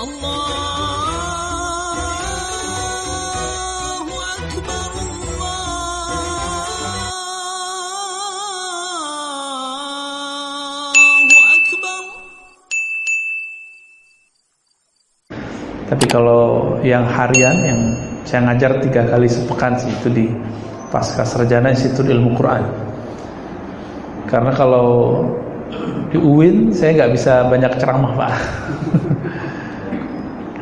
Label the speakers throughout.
Speaker 1: Tapi kalau yang harian yang saya ngajar tiga kali sepekan sih itu di Pasca Sarjana Institut Ilmu Quran. Karena kalau di UIN saya nggak bisa banyak ceramah pak.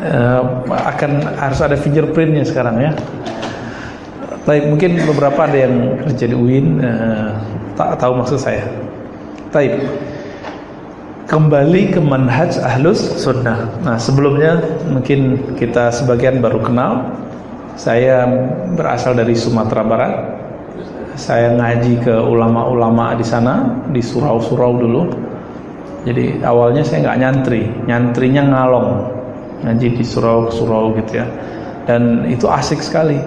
Speaker 1: Uh, akan harus ada fingerprintnya sekarang ya. Tapi mungkin beberapa ada yang kerja di UIN uh, tak tahu maksud saya. Tapi kembali ke manhaj ahlus sunnah. Nah sebelumnya mungkin kita sebagian baru kenal. Saya berasal dari Sumatera Barat. Saya ngaji ke ulama-ulama di sana di surau-surau dulu. Jadi awalnya saya nggak nyantri, nyantrinya ngalong, ngaji di surau-surau gitu ya. Dan itu asik sekali.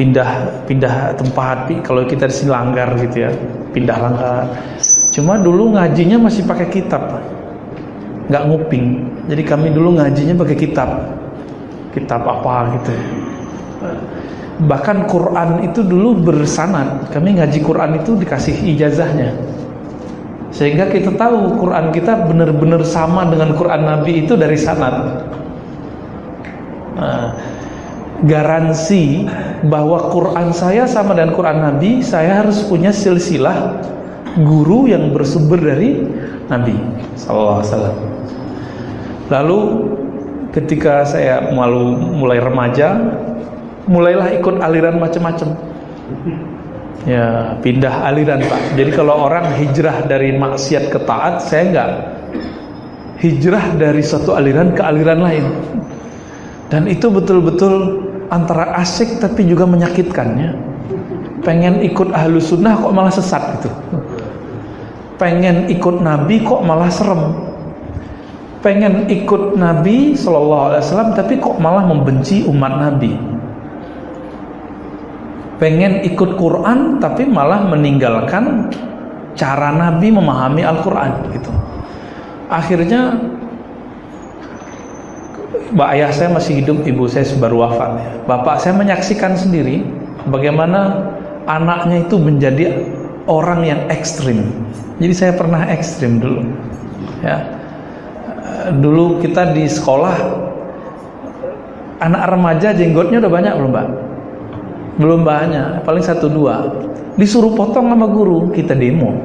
Speaker 1: Pindah pindah tempat, kalau kita di sini langgar gitu ya, pindah langgar. Cuma dulu ngajinya masih pakai kitab. Nggak nguping. Jadi kami dulu ngajinya pakai kitab. Kitab apa gitu. Bahkan Quran itu dulu bersanad. Kami ngaji Quran itu dikasih ijazahnya Sehingga kita tahu Quran kita benar-benar sama dengan Quran Nabi itu dari sanad nah, Garansi bahwa Quran saya sama dengan Quran Nabi Saya harus punya silsilah guru yang bersumber dari Nabi Sallallahu Alaihi. Lalu ketika saya malu mulai remaja, mulailah ikut aliran macam-macam. Ya pindah aliran pak. Jadi kalau orang hijrah dari maksiat ke taat, saya enggak hijrah dari satu aliran ke aliran lain. Dan itu betul-betul antara asik tapi juga menyakitkan ya. Pengen ikut ahlu sunnah kok malah sesat gitu pengen ikut Nabi kok malah serem pengen ikut Nabi Wasallam tapi kok malah membenci umat Nabi pengen ikut Quran tapi malah meninggalkan cara Nabi memahami Al-Quran gitu akhirnya Mbak ayah saya masih hidup, ibu saya baru wafat. Bapak saya menyaksikan sendiri bagaimana anaknya itu menjadi orang yang ekstrim. Jadi saya pernah ekstrim dulu. Ya. Dulu kita di sekolah anak remaja jenggotnya udah banyak belum, Pak? Belum banyak, paling satu dua. Disuruh potong sama guru, kita demo.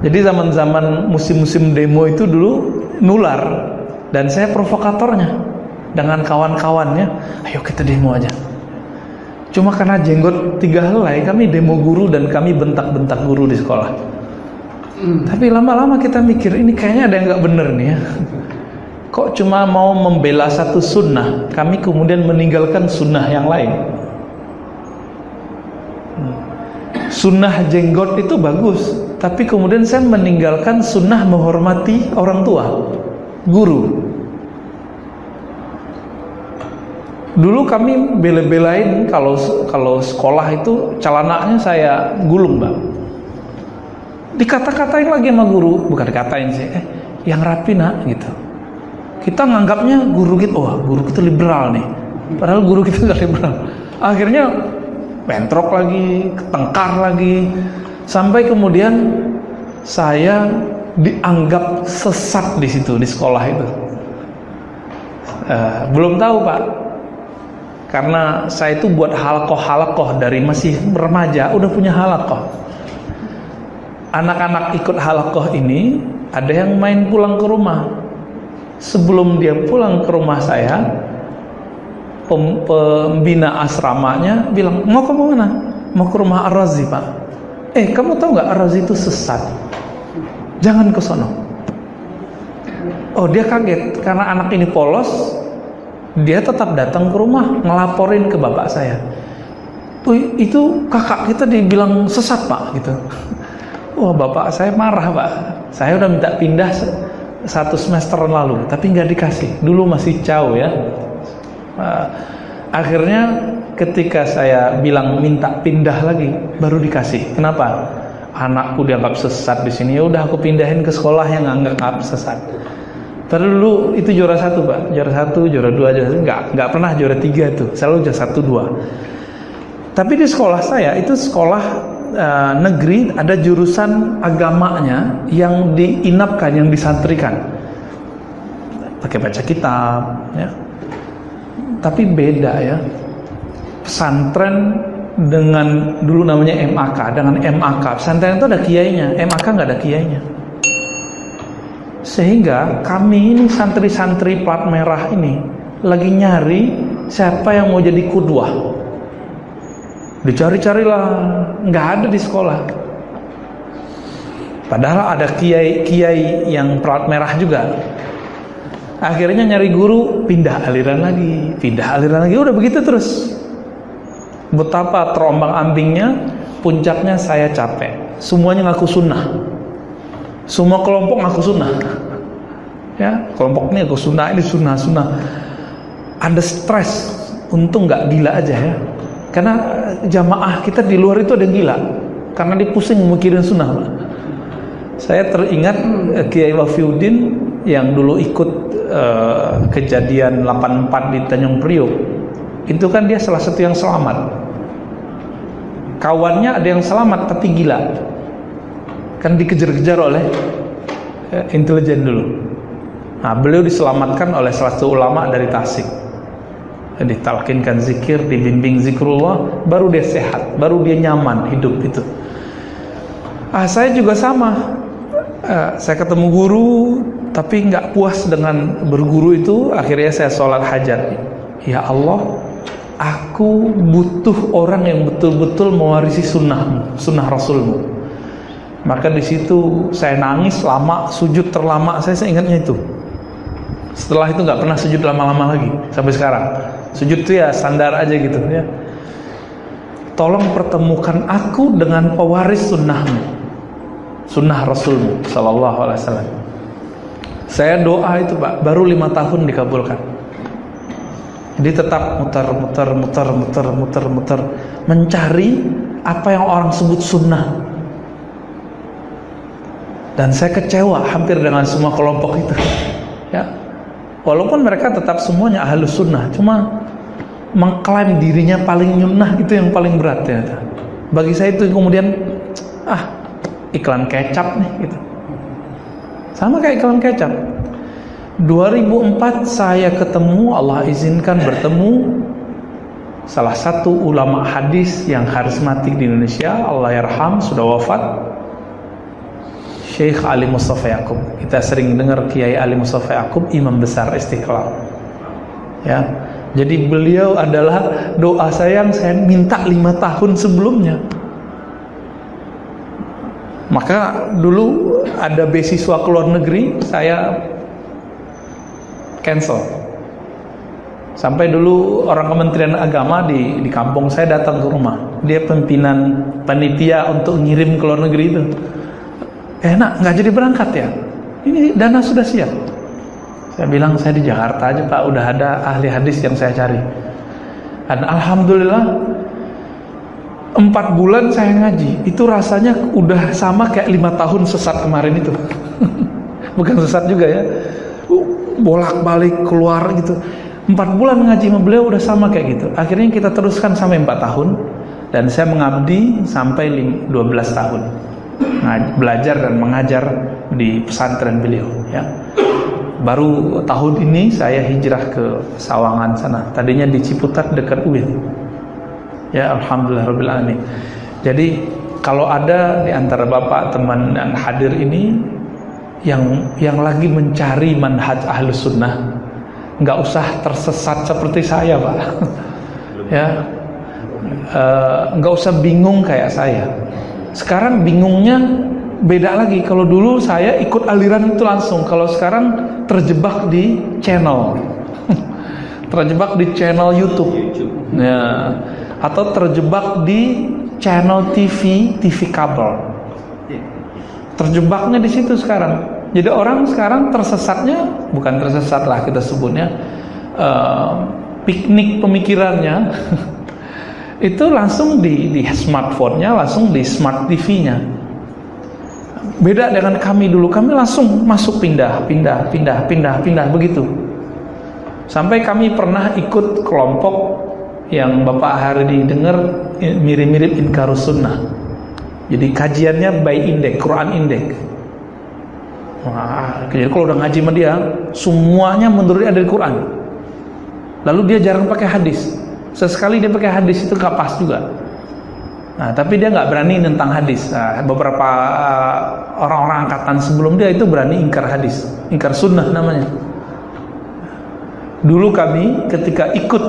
Speaker 1: Jadi zaman-zaman musim-musim demo itu dulu nular dan saya provokatornya dengan kawan-kawannya, ayo kita demo aja. Cuma karena jenggot tiga helai kami demo guru dan kami bentak-bentak guru di sekolah. Hmm. Tapi lama-lama kita mikir ini kayaknya ada yang nggak bener nih ya. Kok cuma mau membela satu sunnah, kami kemudian meninggalkan sunnah yang lain. Hmm. Sunnah jenggot itu bagus, tapi kemudian saya meninggalkan sunnah menghormati orang tua, guru. Dulu kami bela-belain kalau kalau sekolah itu celananya saya gulung, Mbak. Dikata-katain lagi sama guru, bukan dikatain sih, eh yang rapi nak gitu. Kita nganggapnya guru kita, wah guru kita liberal nih. Padahal guru kita nggak liberal. Akhirnya bentrok lagi, tengkar lagi, sampai kemudian saya dianggap sesat di situ di sekolah itu. Uh, belum tahu pak karena saya itu buat halakoh-halakoh dari masih remaja udah punya halakoh. Anak-anak ikut halakoh ini ada yang main pulang ke rumah. Sebelum dia pulang ke rumah saya, pembina asramanya bilang mau ke mana? Mau ke rumah Ar-Razi pak. Eh kamu tahu nggak Ar-Razi itu sesat? Jangan ke sono. Oh dia kaget karena anak ini polos dia tetap datang ke rumah ngelaporin ke bapak saya tuh itu kakak kita dibilang sesat pak gitu wah bapak saya marah pak saya udah minta pindah satu semester lalu tapi nggak dikasih. Dulu masih jauh ya. Akhirnya ketika saya bilang minta pindah lagi baru dikasih. Kenapa? Anakku dianggap sesat di sini. Ya udah aku pindahin ke sekolah yang anggap sesat. Padahal dulu itu juara satu pak, juara satu, juara dua, juara satu, nggak nggak pernah juara tiga tuh, selalu juara satu dua. Tapi di sekolah saya itu sekolah uh, negeri ada jurusan agamanya yang diinapkan, yang disantrikan, pakai baca kitab, ya. Tapi beda ya, pesantren dengan dulu namanya MAK, dengan MAK, pesantren itu ada kiainya, MAK nggak ada kiainya. Sehingga kami ini santri-santri plat merah ini lagi nyari siapa yang mau jadi kudwah. Dicari-carilah, nggak ada di sekolah. Padahal ada kiai-kiai yang plat merah juga. Akhirnya nyari guru, pindah aliran lagi, pindah aliran lagi, udah begitu terus. Betapa terombang ambingnya, puncaknya saya capek. Semuanya ngaku sunnah. Semua kelompok ngaku sunnah. Ya, kelompok ini ngaku sunnah, ini sunnah, sunnah. Ada stres, untung nggak gila aja ya. Karena jamaah kita di luar itu ada yang gila. Karena dipusing mikirin sunnah. Saya teringat eh, Kiai Wafiuddin yang dulu ikut uh, kejadian 84 di Tanjung Priok. Itu kan dia salah satu yang selamat. Kawannya ada yang selamat tapi gila kan dikejar-kejar oleh ya, intelijen dulu. Nah, beliau diselamatkan oleh salah satu ulama dari Tasik. Ditalkinkan zikir, dibimbing zikrullah, baru dia sehat, baru dia nyaman hidup itu. Ah, saya juga sama. Uh, saya ketemu guru, tapi nggak puas dengan berguru itu. Akhirnya saya sholat hajat. Ya Allah, aku butuh orang yang betul-betul mewarisi sunnahmu, sunnah Rasulmu. Maka di situ saya nangis lama, sujud terlama, saya, saya ingatnya itu. Setelah itu nggak pernah sujud lama-lama lagi sampai sekarang. Sujud itu ya standar aja gitu ya. Tolong pertemukan aku dengan pewaris sunnahmu, sunnah Rasulmu Sallallahu Alaihi Wasallam. Saya doa itu pak, baru lima tahun dikabulkan. Jadi tetap muter, muter, muter, muter, muter, muter, mencari apa yang orang sebut sunnah dan saya kecewa hampir dengan semua kelompok itu ya walaupun mereka tetap semuanya ahlu sunnah cuma mengklaim dirinya paling nyunnah itu yang paling berat ya. Bagi saya itu kemudian ah iklan kecap nih gitu. Sama kayak iklan kecap. 2004 saya ketemu Allah izinkan bertemu salah satu ulama hadis yang karismatik di Indonesia Allah yarham sudah wafat Syekh Ali Mustafa. Kita sering dengar Kiai Ali Mustafa imam besar Istiqlal. Ya. Jadi beliau adalah doa saya yang saya minta lima tahun sebelumnya. Maka dulu ada beasiswa ke luar negeri, saya cancel. Sampai dulu orang Kementerian Agama di di kampung saya datang ke rumah. Dia pimpinan panitia untuk ngirim ke luar negeri itu enak nggak jadi berangkat ya? Ini dana sudah siap. Saya bilang saya di Jakarta aja pak. Udah ada ahli hadis yang saya cari. Dan alhamdulillah empat bulan saya ngaji. Itu rasanya udah sama kayak lima tahun sesat kemarin itu. Bukan sesat juga ya. Bolak balik keluar gitu. Empat bulan ngaji sama beliau udah sama kayak gitu. Akhirnya kita teruskan sampai empat tahun. Dan saya mengabdi sampai 12 tahun belajar dan mengajar di pesantren beliau ya. Baru tahun ini saya hijrah ke Sawangan sana. Tadinya di Ciputat dekat UIN. Ya alhamdulillah rabbil alamin. Jadi kalau ada di antara Bapak teman dan hadir ini yang yang lagi mencari manhaj ahlus sunnah nggak usah tersesat seperti saya pak ya eh, nggak uh, usah bingung kayak saya sekarang bingungnya beda lagi. Kalau dulu saya ikut aliran itu langsung. Kalau sekarang terjebak di channel. terjebak di channel YouTube. Ya. Atau terjebak di channel TV, TV kabel. Terjebaknya di situ sekarang. Jadi orang sekarang tersesatnya bukan tersesat lah kita sebutnya uh, piknik pemikirannya itu langsung di, di smartphone-nya, langsung di smart TV-nya. Beda dengan kami dulu, kami langsung masuk pindah, pindah, pindah, pindah, pindah begitu. Sampai kami pernah ikut kelompok yang Bapak hari dengar mirip-mirip Inkarus Sunnah. Jadi kajiannya by index, Quran index. Wah, jadi kalau udah ngaji sama dia, semuanya menurutnya dari Quran. Lalu dia jarang pakai hadis. Sesekali dia pakai hadis itu gak pas juga. Nah, tapi dia nggak berani tentang hadis. Nah, beberapa uh, orang-orang angkatan sebelum dia itu berani ingkar hadis, ingkar sunnah namanya. Dulu kami ketika ikut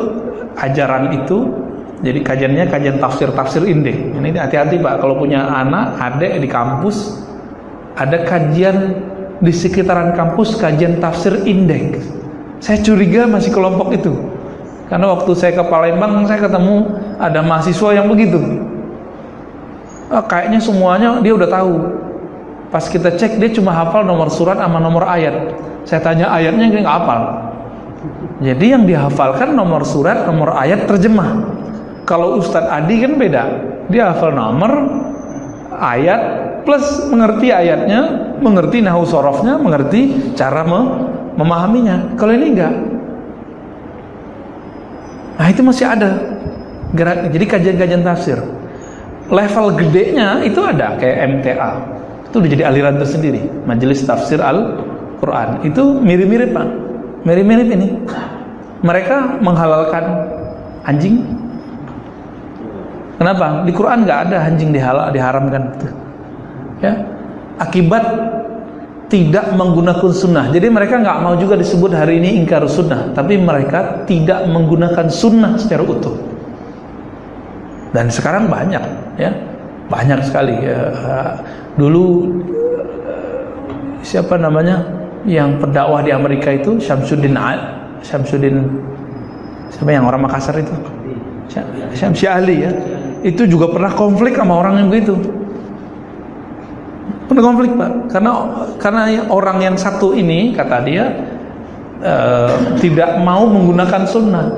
Speaker 1: ajaran itu, jadi kajiannya kajian tafsir-tafsir indek. Ini hati-hati pak, kalau punya anak, adik di kampus, ada kajian di sekitaran kampus kajian tafsir indek. Saya curiga masih kelompok itu. Karena waktu saya ke Palembang, saya ketemu ada mahasiswa yang begitu. Oh, kayaknya semuanya dia udah tahu. Pas kita cek dia cuma hafal nomor surat sama nomor ayat. Saya tanya ayatnya dia nggak hafal? Jadi yang dihafalkan nomor surat nomor ayat terjemah. Kalau Ustadz Adi kan beda. Dia hafal nomor ayat plus mengerti ayatnya mengerti nahu sorofnya mengerti cara memahaminya. Kalau ini enggak nah itu masih ada gerak jadi kajian-kajian tafsir. Level gedenya itu ada kayak MTA itu udah jadi aliran tersendiri Majelis Tafsir Al-Quran. Itu mirip-mirip pak. Mirip-mirip ini. Mereka menghalalkan anjing. Kenapa? Di Quran nggak ada anjing dihalal diharamkan ya. Akibat tidak menggunakan sunnah. Jadi mereka nggak mau juga disebut hari ini ingkar sunnah tapi mereka tidak menggunakan sunnah secara utuh. Dan sekarang banyak ya. Banyak sekali ya. dulu siapa namanya yang pendakwah di Amerika itu Syamsuddin Syamsuddin siapa yang orang Makassar itu? Syamsi Ali ya. Itu juga pernah konflik sama orang yang begitu pernah konflik pak karena karena orang yang satu ini kata dia uh, tidak mau menggunakan sunnah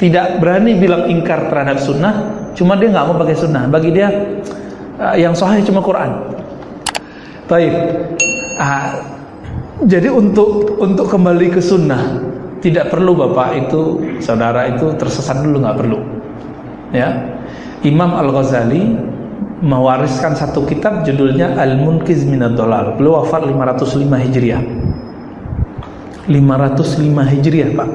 Speaker 1: tidak berani bilang ingkar terhadap sunnah Cuma dia nggak mau pakai sunnah. Bagi dia uh, yang sahih cuma Quran. Baik. Uh, jadi untuk untuk kembali ke sunnah tidak perlu bapak itu saudara itu tersesat dulu nggak perlu. Ya. Imam Al Ghazali mewariskan satu kitab judulnya Al Munkiz Minad Dolal. Beliau wafat 505 Hijriah. 505 Hijriah, Pak.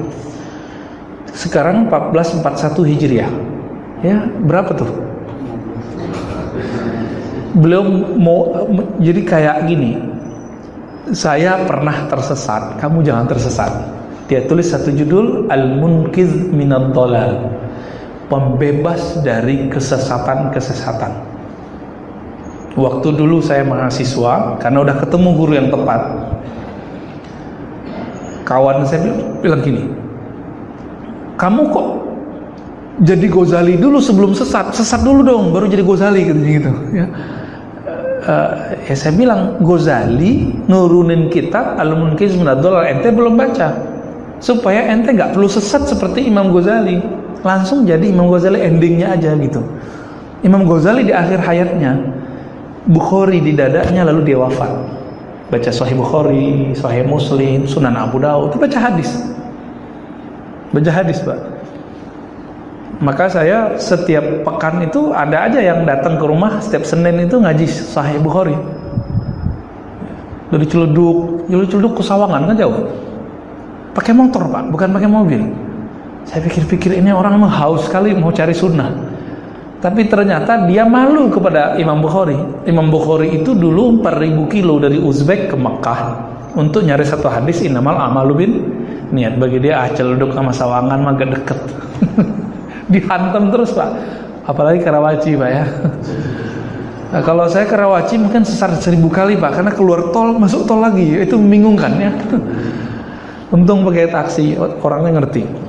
Speaker 1: Sekarang 1441 Hijriah. Ya, berapa tuh? Belum mau jadi kayak gini. Saya pernah tersesat, kamu jangan tersesat. Dia tulis satu judul Al-Munkiz Minad Dolal. Pembebas dari kesesatan-kesesatan. Waktu dulu saya mahasiswa, karena udah ketemu guru yang tepat. Kawan saya bilang gini, kamu kok jadi Gozali dulu sebelum sesat? Sesat dulu dong baru jadi Gozali gitu gitu ya. Uh, ya saya bilang Gozali nurunin kitab Al-Munkiz Minadol ente belum baca. Supaya ente nggak perlu sesat seperti Imam Ghazali. Langsung jadi Imam Ghazali endingnya aja gitu. Imam Ghazali di akhir hayatnya Bukhari di dadanya lalu dia wafat baca Sahih Bukhari Sahih Muslim Sunan Abu Dawud itu baca hadis baca hadis pak maka saya setiap pekan itu ada aja yang datang ke rumah setiap Senin itu ngaji Sahih Bukhari. Dari Ciledug, dari Ciledug ke Sawangan kan jauh. Pakai motor pak, bukan pakai mobil. Saya pikir-pikir ini orang memang haus sekali mau cari sunnah. Tapi ternyata dia malu kepada Imam Bukhari. Imam Bukhari itu dulu 4000 kilo dari Uzbek ke Mekah untuk nyari satu hadis inamal amalu bin niat. Bagi dia ah Ciledug sama Sawangan mah gak deket. dihantam terus pak. Apalagi Karawaci pak ya. Nah, kalau saya Karawaci mungkin sesar seribu kali pak karena keluar tol masuk tol lagi. Itu membingungkan ya. Untung pakai taksi orangnya ngerti